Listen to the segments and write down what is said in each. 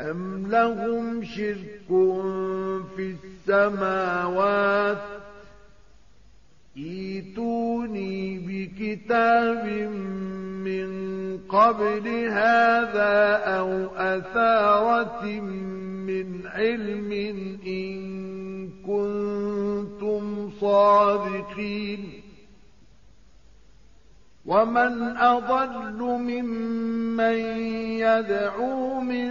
أم لهم شرك في السماوات ايتوني بكتاب من قبل هذا أو أثارة من علم إن كنتم صادقين ومن أضل ممن يدعو من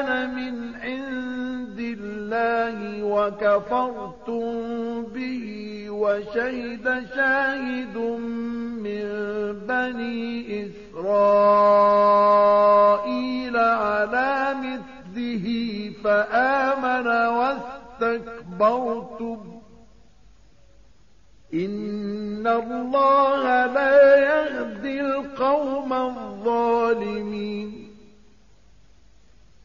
الله وكفرتم به وشهد شاهد من بني إسرائيل على مثله فآمن واستكبرتم. إن الله لا يهدي القوم الظالمين.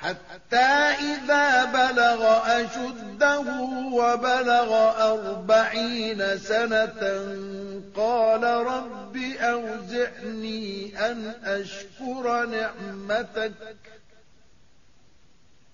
حتى إذا بلغ أشده وبلغ أربعين سنة قال رب أوزعني أن أشكر نعمتك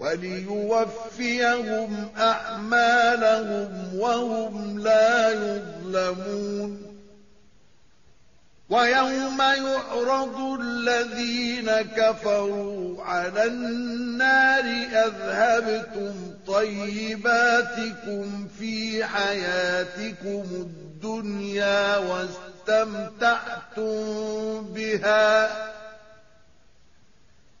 وليوفيهم أعمالهم وهم لا يظلمون. ويوم يعرض الذين كفروا على النار أذهبتم طيباتكم في حياتكم الدنيا واستمتعتم بها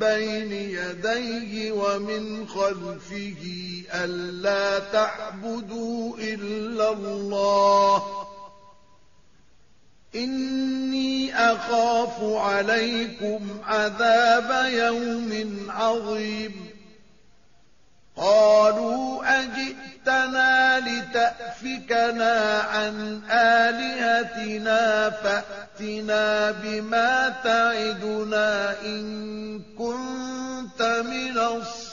بين يديه ومن خلفه ألا تعبدوا إلا الله. إني أخاف عليكم عذاب يوم عظيم. قالوا أجئتنا لتأفكنا عن آلهتنا فأتنا بما تعدنا إن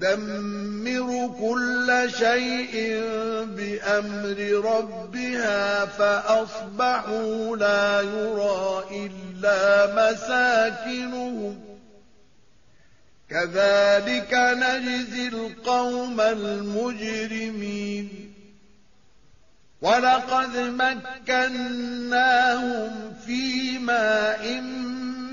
تدمر كل شيء بأمر ربها فأصبحوا لا يرى إلا مساكنهم. كذلك نجزي القوم المجرمين. ولقد مكناهم في ماء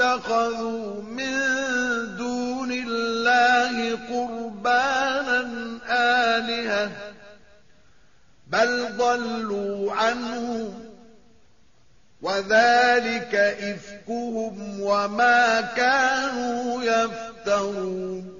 اتخذوا من دون الله قربانا آلهة بل ضلوا عنهم وذلك إفكهم وما كانوا يفترون.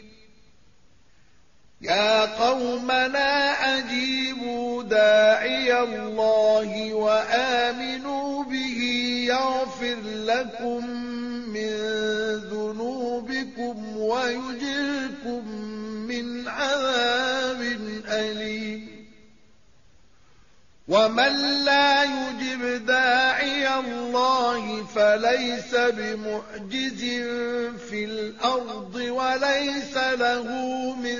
يا قومنا أجيبوا داعي الله وآمنوا به يغفر لكم من ذنوبكم ويجركم من عذاب أليم. ومن لا يجب فليس بمعجز في الأرض وليس له من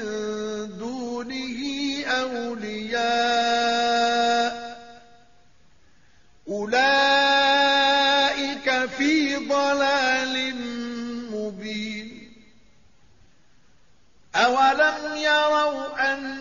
دونه أولياء. أولئك في ضلال مبين. أولم يروا أن